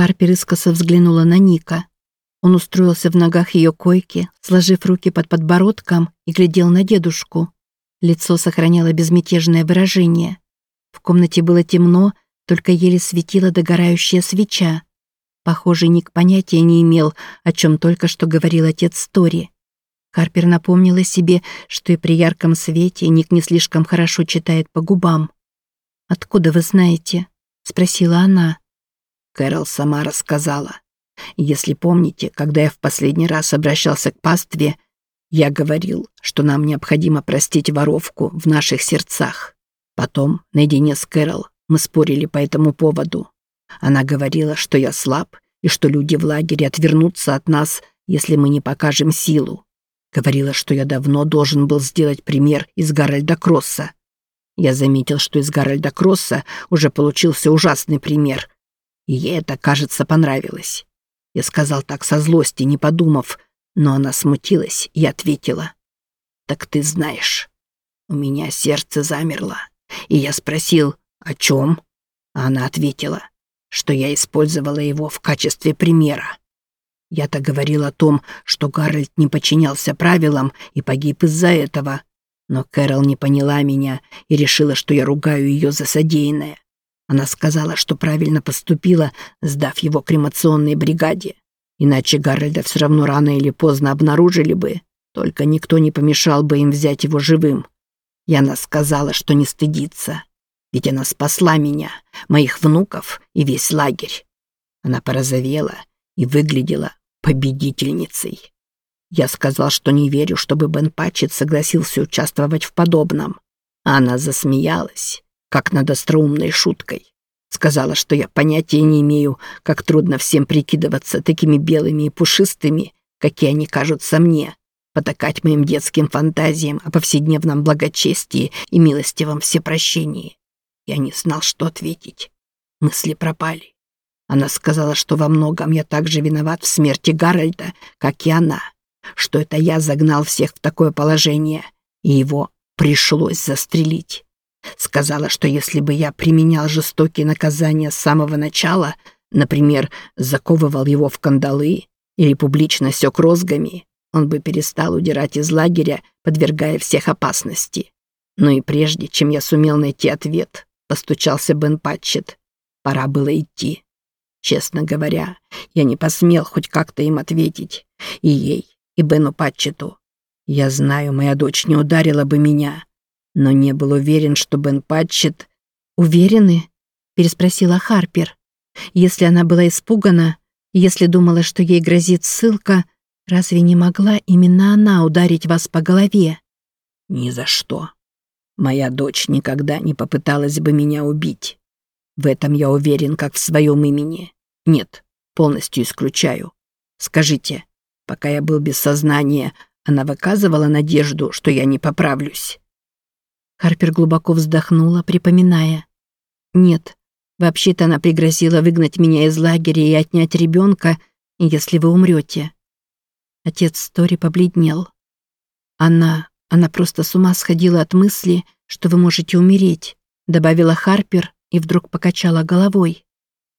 Харпер искоса взглянула на Ника. Он устроился в ногах ее койки, сложив руки под подбородком и глядел на дедушку. Лицо сохраняло безмятежное выражение. В комнате было темно, только еле светила догорающая свеча. Похоже, Ник понятия не имел, о чем только что говорил отец Тори. Харпер напомнила себе, что и при ярком свете Ник не слишком хорошо читает по губам. «Откуда вы знаете?» — спросила она. Кэрол сама рассказала. Если помните, когда я в последний раз обращался к пастве, я говорил, что нам необходимо простить воровку в наших сердцах. Потом, наедине с Кэрол, мы спорили по этому поводу. Она говорила, что я слаб и что люди в лагере отвернутся от нас, если мы не покажем силу. Говорила, что я давно должен был сделать пример из Гарольда Кросса. Я заметил, что из Гарольда Кросса уже получился ужасный пример. И ей это, кажется, понравилось. Я сказал так со злости, не подумав, но она смутилась и ответила. «Так ты знаешь». У меня сердце замерло, и я спросил, о чем? А она ответила, что я использовала его в качестве примера. Я-то говорил о том, что Гарольд не подчинялся правилам и погиб из-за этого. Но Кэрол не поняла меня и решила, что я ругаю ее за содеянное. Она сказала, что правильно поступила, сдав его кремационной бригаде. Иначе Гарольда все равно рано или поздно обнаружили бы, только никто не помешал бы им взять его живым. И она сказала, что не стыдится, ведь она спасла меня, моих внуков и весь лагерь. Она порозовела и выглядела победительницей. Я сказал, что не верю, чтобы Бен Патчет согласился участвовать в подобном. А она засмеялась, как над остроумной шуткой. Сказала, что я понятия не имею, как трудно всем прикидываться такими белыми и пушистыми, какие они кажутся мне, потакать моим детским фантазиям о повседневном благочестии и милостивом всепрощении. Я не знал, что ответить. Мысли пропали. Она сказала, что во многом я так же виноват в смерти Гарольда, как и она, что это я загнал всех в такое положение, и его пришлось застрелить. Сказала, что если бы я применял жестокие наказания с самого начала, например, заковывал его в кандалы или публично сёк розгами, он бы перестал удирать из лагеря, подвергая всех опасности. Но и прежде, чем я сумел найти ответ, постучался Бен Патчет. Пора было идти. Честно говоря, я не посмел хоть как-то им ответить. И ей, и Бену Патчету. Я знаю, моя дочь не ударила бы меня, но не был уверен, что Бен Патчет... «Уверены?» — переспросила Харпер. Если она была испугана, если думала, что ей грозит ссылка, разве не могла именно она ударить вас по голове? Ни за что. Моя дочь никогда не попыталась бы меня убить. В этом я уверен, как в своем имени. Нет, полностью исключаю. Скажите, пока я был без сознания, она выказывала надежду, что я не поправлюсь?» Харпер глубоко вздохнула, припоминая. «Нет, вообще-то она пригрозила выгнать меня из лагеря и отнять ребенка, если вы умрете». Отец Тори побледнел. «Она, она просто с ума сходила от мысли, что вы можете умереть», добавила Харпер, и вдруг покачала головой.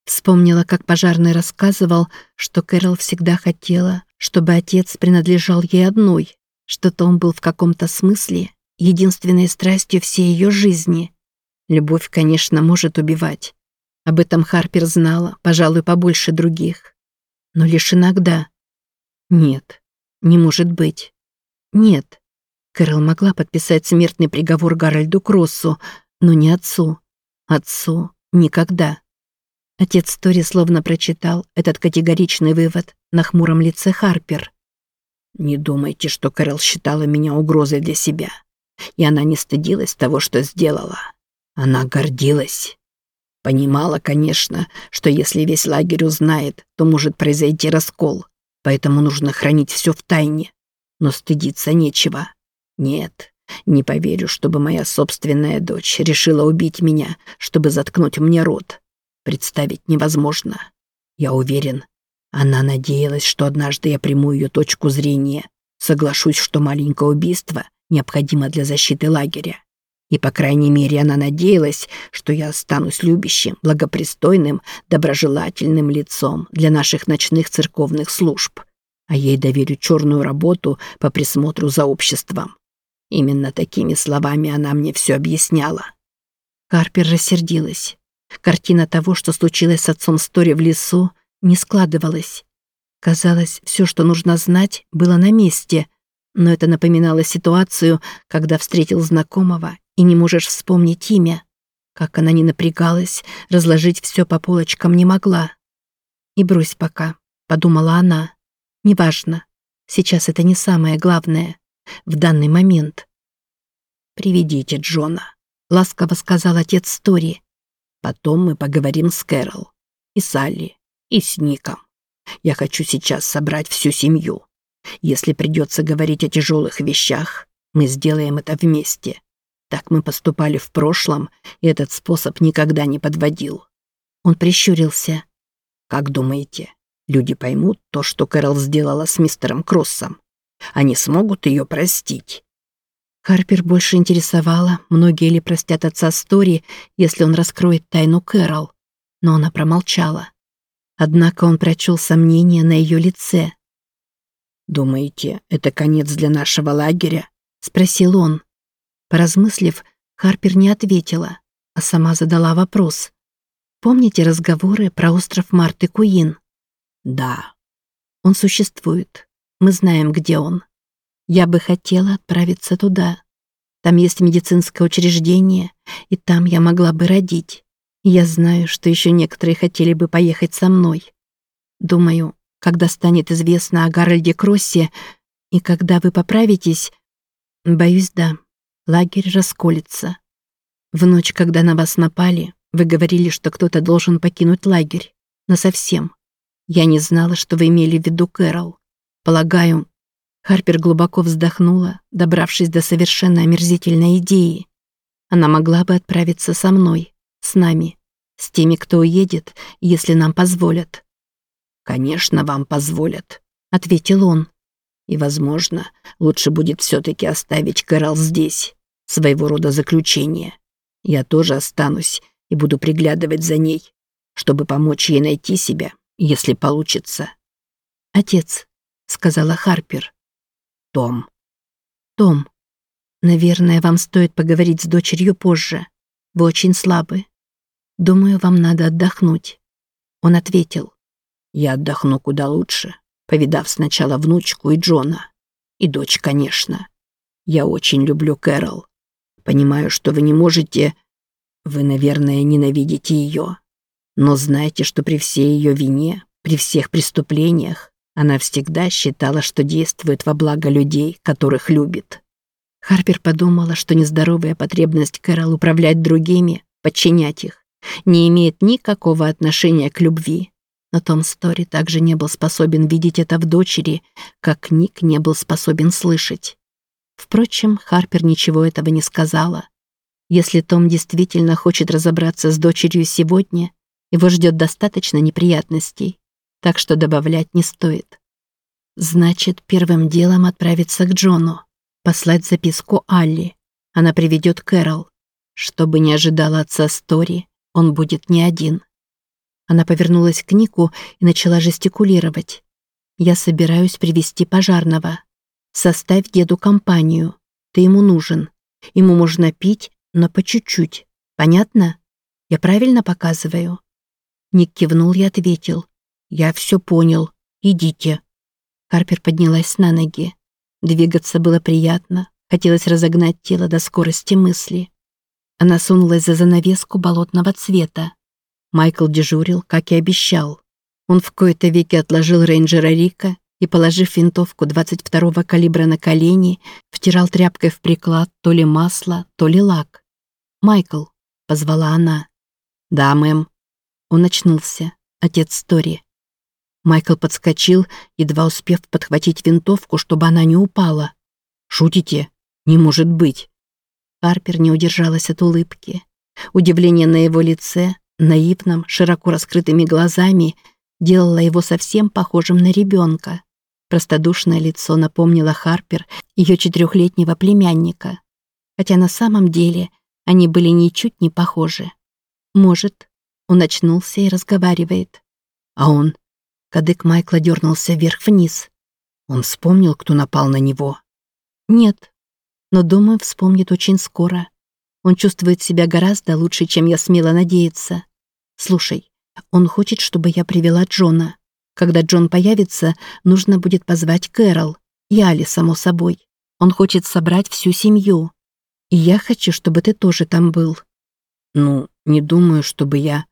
Вспомнила, как пожарный рассказывал, что Кэрол всегда хотела, чтобы отец принадлежал ей одной, что-то он был в каком-то смысле единственной страстью всей ее жизни. Любовь, конечно, может убивать. Об этом Харпер знала, пожалуй, побольше других. Но лишь иногда. Нет, не может быть. Нет. Кэрол могла подписать смертный приговор Гарольду Кроссу, но не отцу. Отцу никогда. Отец Тори словно прочитал этот категоричный вывод на хмуром лице Харпер. «Не думайте, что Кэрол считала меня угрозой для себя. И она не стыдилась того, что сделала. Она гордилась. Понимала, конечно, что если весь лагерь узнает, то может произойти раскол, поэтому нужно хранить все в тайне. Но стыдиться нечего. Нет, не поверю, чтобы моя собственная дочь решила убить меня, чтобы заткнуть мне рот. Представить невозможно. Я уверен, она надеялась, что однажды я приму ее точку зрения, соглашусь, что маленькое убийство необходимо для защиты лагеря. И, по крайней мере, она надеялась, что я останусь любящим, благопристойным, доброжелательным лицом для наших ночных церковных служб, а ей доверю черную работу по присмотру за обществом. Именно такими словами она мне все объясняла. Карпер рассердилась. Картина того, что случилось с отцом Стори в лесу, не складывалась. Казалось, все, что нужно знать, было на месте, но это напоминало ситуацию, когда встретил знакомого и не можешь вспомнить имя. Как она не напрягалась, разложить все по полочкам не могла. «И брось пока», — подумала она. «Неважно. Сейчас это не самое главное. В данный момент». «Приведите Джона», — ласково сказал отец Стори. «Потом мы поговорим с Кэрол, и Салли, и с Ником. Я хочу сейчас собрать всю семью. Если придется говорить о тяжелых вещах, мы сделаем это вместе. Так мы поступали в прошлом, и этот способ никогда не подводил. Он прищурился. Как думаете, люди поймут то, что Кэрол сделала с мистером Кроссом? Они смогут ее простить? Харпер больше интересовала, многие ли простят отца Стори, если он раскроет тайну Кэрол. Но она промолчала. Однако он прочел сомнения на ее лице. «Думаете, это конец для нашего лагеря?» — спросил он. Поразмыслив, Харпер не ответила, а сама задала вопрос. «Помните разговоры про остров Марты Куин?» «Да». «Он существует. Мы знаем, где он. Я бы хотела отправиться туда. Там есть медицинское учреждение, и там я могла бы родить. я знаю, что еще некоторые хотели бы поехать со мной. Думаю, когда станет известно о Гарольде Кроссе, и когда вы поправитесь, боюсь, да, лагерь расколется. В ночь, когда на вас напали, вы говорили, что кто-то должен покинуть лагерь. Но совсем. Я не знала, что вы имели в виду Кэрол. Полагаю, Харпер глубоко вздохнула, добравшись до совершенно омерзительной идеи. Она могла бы отправиться со мной, с нами, с теми, кто уедет, если нам позволят. «Конечно, вам позволят», — ответил он. И, возможно, лучше будет все-таки оставить Кэрол здесь. Своего рода заключение. Я тоже останусь и буду приглядывать за ней, чтобы помочь ей найти себя, если получится. «Отец», — сказала Харпер. «Том». «Том, наверное, вам стоит поговорить с дочерью позже. Вы очень слабы. Думаю, вам надо отдохнуть». Он ответил. «Я отдохну куда лучше, повидав сначала внучку и Джона. И дочь, конечно. Я очень люблю Кэрол. Понимаю, что вы не можете... Вы, наверное, ненавидите ее. Но знайте, что при всей ее вине, при всех преступлениях, она всегда считала, что действует во благо людей, которых любит. Харпер подумала, что нездоровая потребность Кэрол управлять другими, подчинять их, не имеет никакого отношения к любви. Но Том Стори также не был способен видеть это в дочери, как Ник не был способен слышать. Впрочем, Харпер ничего этого не сказала. Если Том действительно хочет разобраться с дочерью сегодня, его ждет достаточно неприятностей, так что добавлять не стоит. Значит, первым делом отправиться к Джону, послать записку Алли. Она приведет Кэрол. Чтобы не ожидала отца Стори, он будет не один. Она повернулась к Нику и начала жестикулировать. «Я собираюсь привести пожарного. Составь деду компанию. Ты ему нужен. Ему можно пить, но по чуть-чуть. Понятно? Я правильно показываю?» Ник кивнул и ответил. «Я все понял. Идите». Харпер поднялась на ноги. Двигаться было приятно. Хотелось разогнать тело до скорости мысли. Она сунулась за занавеску болотного цвета. Майкл дежурил, как и обещал. Он в кои-то веки отложил рейнджера Рика и, положив винтовку 22-го калибра на колени, втирал тряпкой в приклад то ли масло, то ли лак. «Майкл», — позвала она. «Да, мэм». Он очнулся. Отец Стори. Майкл подскочил, едва успев подхватить винтовку, чтобы она не упала. «Шутите? Не может быть!» Харпер не удержалась от улыбки. Удивление на его лице, наивным, широко раскрытыми глазами, делала его совсем похожим на ребенка. Простодушное лицо напомнило Харпер ее четырехлетнего племянника. Хотя на самом деле Они были ничуть не похожи. Может, он очнулся и разговаривает. А он? Кадык Майкла дернулся вверх-вниз. Он вспомнил, кто напал на него? Нет, но, думаю, вспомнит очень скоро. Он чувствует себя гораздо лучше, чем я смела надеяться. Слушай, он хочет, чтобы я привела Джона. Когда Джон появится, нужно будет позвать Кэрол. И Али, само собой. Он хочет собрать всю семью. И я хочу, чтобы ты тоже там был. Ну, не думаю, чтобы я...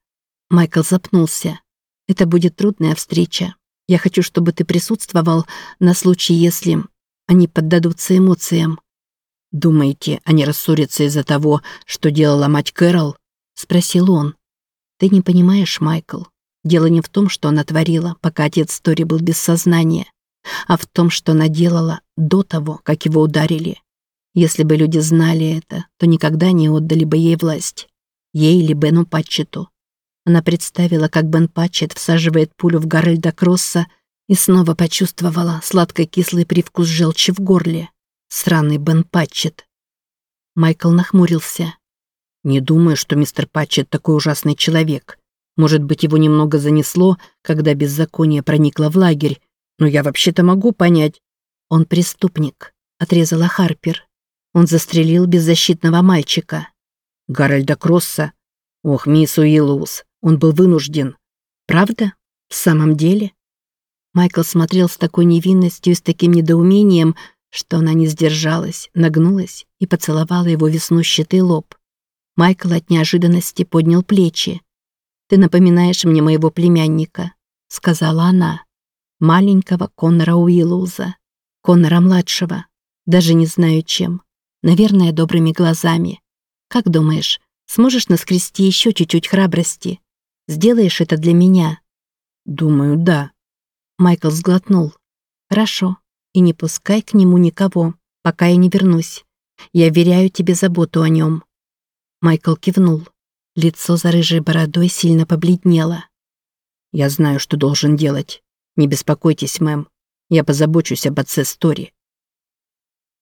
Майкл запнулся. Это будет трудная встреча. Я хочу, чтобы ты присутствовал на случай, если они поддадутся эмоциям. «Думаете, они рассорятся из-за того, что делала мать Кэрол?» — спросил он. «Ты не понимаешь, Майкл. Дело не в том, что она творила, пока отец Тори был без сознания, а в том, что она делала до того, как его ударили. Если бы люди знали это, то никогда не отдали бы ей власть. Ей или Бену Патчету. Она представила, как Бен Патчет всаживает пулю в Гарольда Кросса и снова почувствовала сладко-кислый привкус желчи в горле. Сраный Бен Патчет. Майкл нахмурился. «Не думаю, что мистер Патчет такой ужасный человек. Может быть, его немного занесло, когда беззаконие проникло в лагерь, но я вообще-то могу понять». «Он преступник», — отрезала Харпер. «Он застрелил беззащитного мальчика». «Гарольда Кросса? Ох, мисс Уиллус, он был вынужден». «Правда? В самом деле?» Майкл смотрел с такой невинностью и с таким недоумением, что она не сдержалась, нагнулась и поцеловала его веснущатый лоб. Майкл от неожиданности поднял плечи. «Ты напоминаешь мне моего племянника», — сказала она. «Маленького Коннора Уиллоуза. Коннора-младшего. Даже не знаю чем. Наверное, добрыми глазами. Как думаешь, сможешь наскрести еще чуть-чуть храбрости? Сделаешь это для меня?» «Думаю, да». Майкл сглотнул. «Хорошо и не пускай к нему никого, пока я не вернусь. Я веряю тебе заботу о нем». Майкл кивнул. Лицо за рыжей бородой сильно побледнело. «Я знаю, что должен делать. Не беспокойтесь, мэм. Я позабочусь об отце Стори».